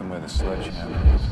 them with a sledgehammer.